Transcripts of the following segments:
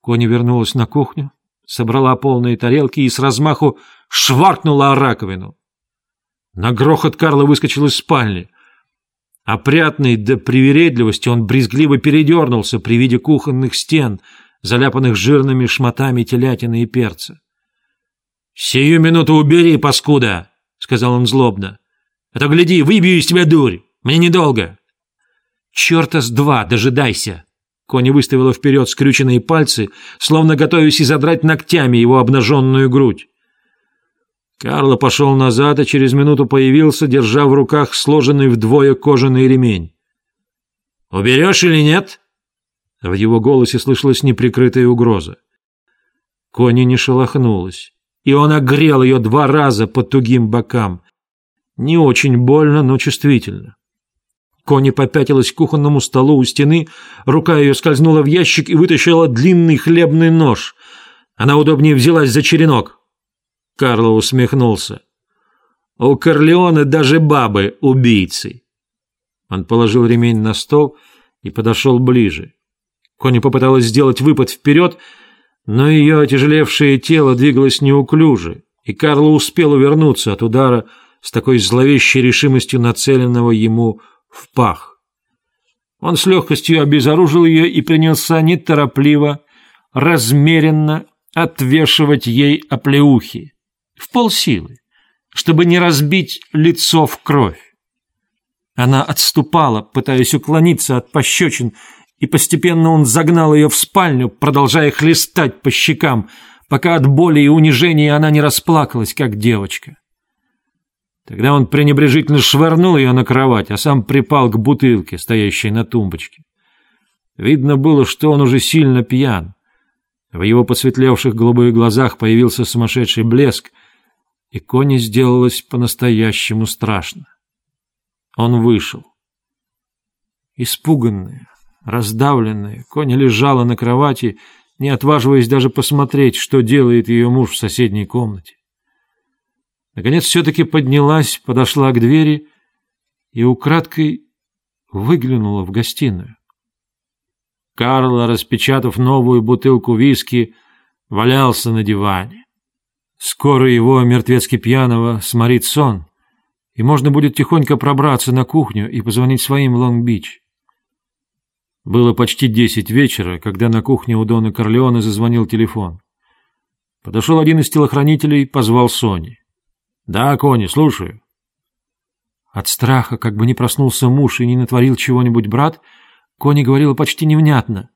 Кони вернулась на кухню, собрала полные тарелки и с размаху шваркнула о раковину. На грохот Карла выскочил из спальни. Опрятный до привередливости он брезгливо передернулся при виде кухонных стен, заляпанных жирными шматами телятины и перца. «Сию минуту убери, паскуда!» — сказал он злобно. «А то, гляди, выбью из тебя дурь! Мне недолго!» «Черта с два, дожидайся!» Кони выставила вперед скрюченные пальцы, словно готовясь изодрать ногтями его обнаженную грудь. Карло пошел назад и через минуту появился, держа в руках сложенный вдвое кожаный ремень. «Уберешь или нет?» В его голосе слышалась неприкрытая угроза. Кони не шелохнулась, и он огрел ее два раза по тугим бокам. Не очень больно, но чувствительно. Кони попятилась к кухонному столу у стены, рука ее скользнула в ящик и вытащила длинный хлебный нож. Она удобнее взялась за черенок. Карло усмехнулся. «У Корлеона даже бабы убийцы». Он положил ремень на стол и подошел ближе. Кони попыталась сделать выпад вперед, но ее отяжелевшее тело двигалось неуклюже, и Карло успел увернуться от удара с такой зловещей решимостью нацеленного ему в пах. Он с легкостью обезоружил ее и принялся неторопливо, размеренно отвешивать ей оплеухи, в полсилы, чтобы не разбить лицо в кровь. Она отступала, пытаясь уклониться от пощечин, и постепенно он загнал ее в спальню, продолжая хлестать по щекам, пока от боли и унижения она не расплакалась, как девочка. Тогда он пренебрежительно швырнул ее на кровать, а сам припал к бутылке, стоящей на тумбочке. Видно было, что он уже сильно пьян. В его посветлевших голубых глазах появился сумасшедший блеск, и Коне сделалось по-настоящему страшно. Он вышел. Испуганная, раздавленная, Коня лежала на кровати, не отваживаясь даже посмотреть, что делает ее муж в соседней комнате. Наконец все-таки поднялась, подошла к двери и украдкой выглянула в гостиную. Карл, распечатав новую бутылку виски, валялся на диване. Скоро его, мертвецки пьяного, сморит сон, и можно будет тихонько пробраться на кухню и позвонить своим в Лонг-Бич. Было почти десять вечера, когда на кухне у Дона Корлеона зазвонил телефон. Подошел один из телохранителей, позвал Сони. «Да, Кони, слушаю». От страха, как бы не проснулся муж и не натворил чего-нибудь брат, Кони говорила почти невнятно.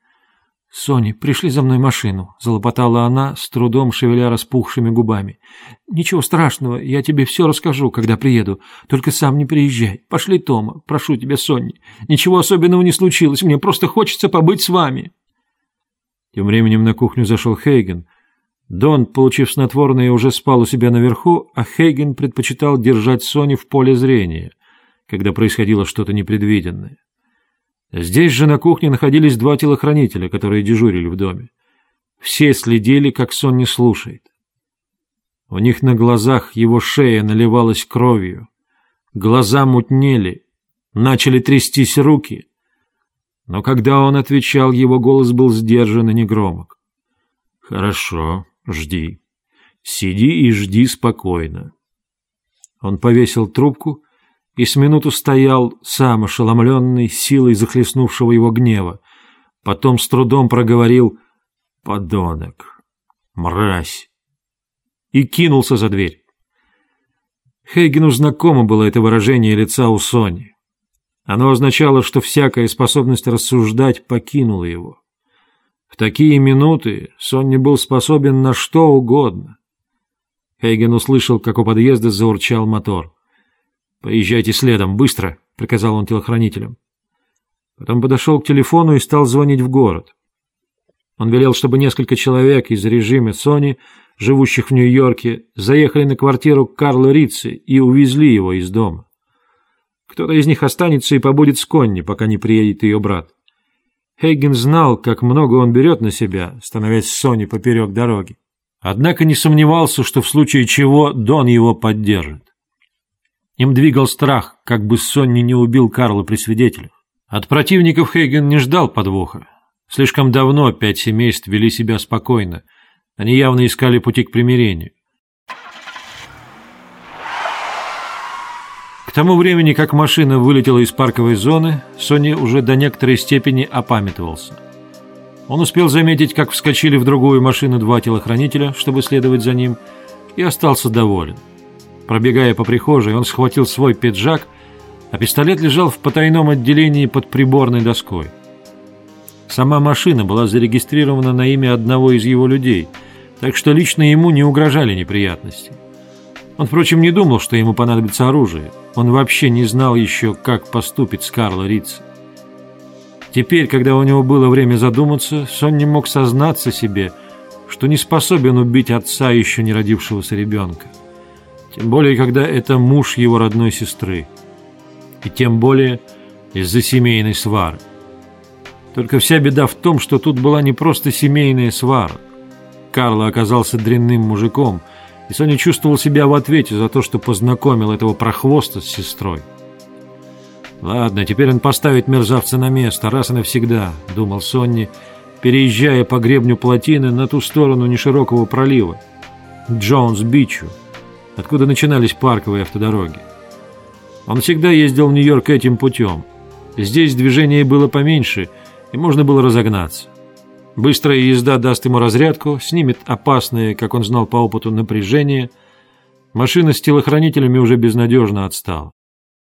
«Сони, пришли за мной машину», — залопотала она, с трудом шевеля распухшими губами. «Ничего страшного, я тебе все расскажу, когда приеду. Только сам не приезжай. Пошли Тома, прошу тебя, Сонни. Ничего особенного не случилось, мне просто хочется побыть с вами». Тем временем на кухню зашел Хейген, Дон, получив снотворное, уже спал у себя наверху, а Хейген предпочитал держать Сони в поле зрения, когда происходило что-то непредвиденное. Здесь же на кухне находились два телохранителя, которые дежурили в доме. Все следили, как Сонни слушает. У них на глазах его шея наливалась кровью, глаза мутнели, начали трястись руки. Но когда он отвечал, его голос был сдержан и негромок. «Хорошо», Жди. Сиди и жди спокойно. Он повесил трубку и с минуту стоял, сам ошеломленный силой захлестнувшего его гнева. Потом с трудом проговорил «Подонок! Мразь!» и кинулся за дверь. Хейгену знакомо было это выражение лица у Сони. Оно означало, что всякая способность рассуждать покинула его. В такие минуты Сонни был способен на что угодно. Хейген услышал, как у подъезда заурчал мотор. «Поезжайте следом, быстро!» — приказал он телохранителям. Потом подошел к телефону и стал звонить в город. Он велел, чтобы несколько человек из режима Сони, живущих в Нью-Йорке, заехали на квартиру Карла Рицци и увезли его из дома. Кто-то из них останется и побудет с Конни, пока не приедет ее брат. Хейген знал, как много он берет на себя, становясь Сони поперек дороги. Однако не сомневался, что в случае чего Дон его поддержит. Им двигал страх, как бы Сонни не убил Карла при свидетелях. От противников Хейген не ждал подвоха. Слишком давно пять семейств вели себя спокойно. Они явно искали пути к примирению. Тому времени, как машина вылетела из парковой зоны, Сони уже до некоторой степени опамятовался. Он успел заметить, как вскочили в другую машину два телохранителя, чтобы следовать за ним, и остался доволен. Пробегая по прихожей, он схватил свой пиджак, а пистолет лежал в потайном отделении под приборной доской. Сама машина была зарегистрирована на имя одного из его людей, так что лично ему не угрожали неприятности. Он, впрочем, не думал, что ему понадобится оружие. Он вообще не знал еще, как поступит с Карло Ритци. Теперь, когда у него было время задуматься, Сон не мог сознаться себе, что не способен убить отца еще не родившегося ребенка. Тем более, когда это муж его родной сестры. И тем более из-за семейной свары. Только вся беда в том, что тут была не просто семейная свара. Карло оказался дрянным мужиком, и Соня чувствовал себя в ответе за то, что познакомил этого прохвоста с сестрой. «Ладно, теперь он поставит мерзавца на место, раз и навсегда», — думал Сонни, переезжая по гребню плотины на ту сторону неширокого пролива, Джонс-Бичу, откуда начинались парковые автодороги. Он всегда ездил в Нью-Йорк этим путем. Здесь движение было поменьше, и можно было разогнаться. Быстрая езда даст ему разрядку, снимет опасное, как он знал по опыту, напряжение. Машина с телохранителями уже безнадежно отстала.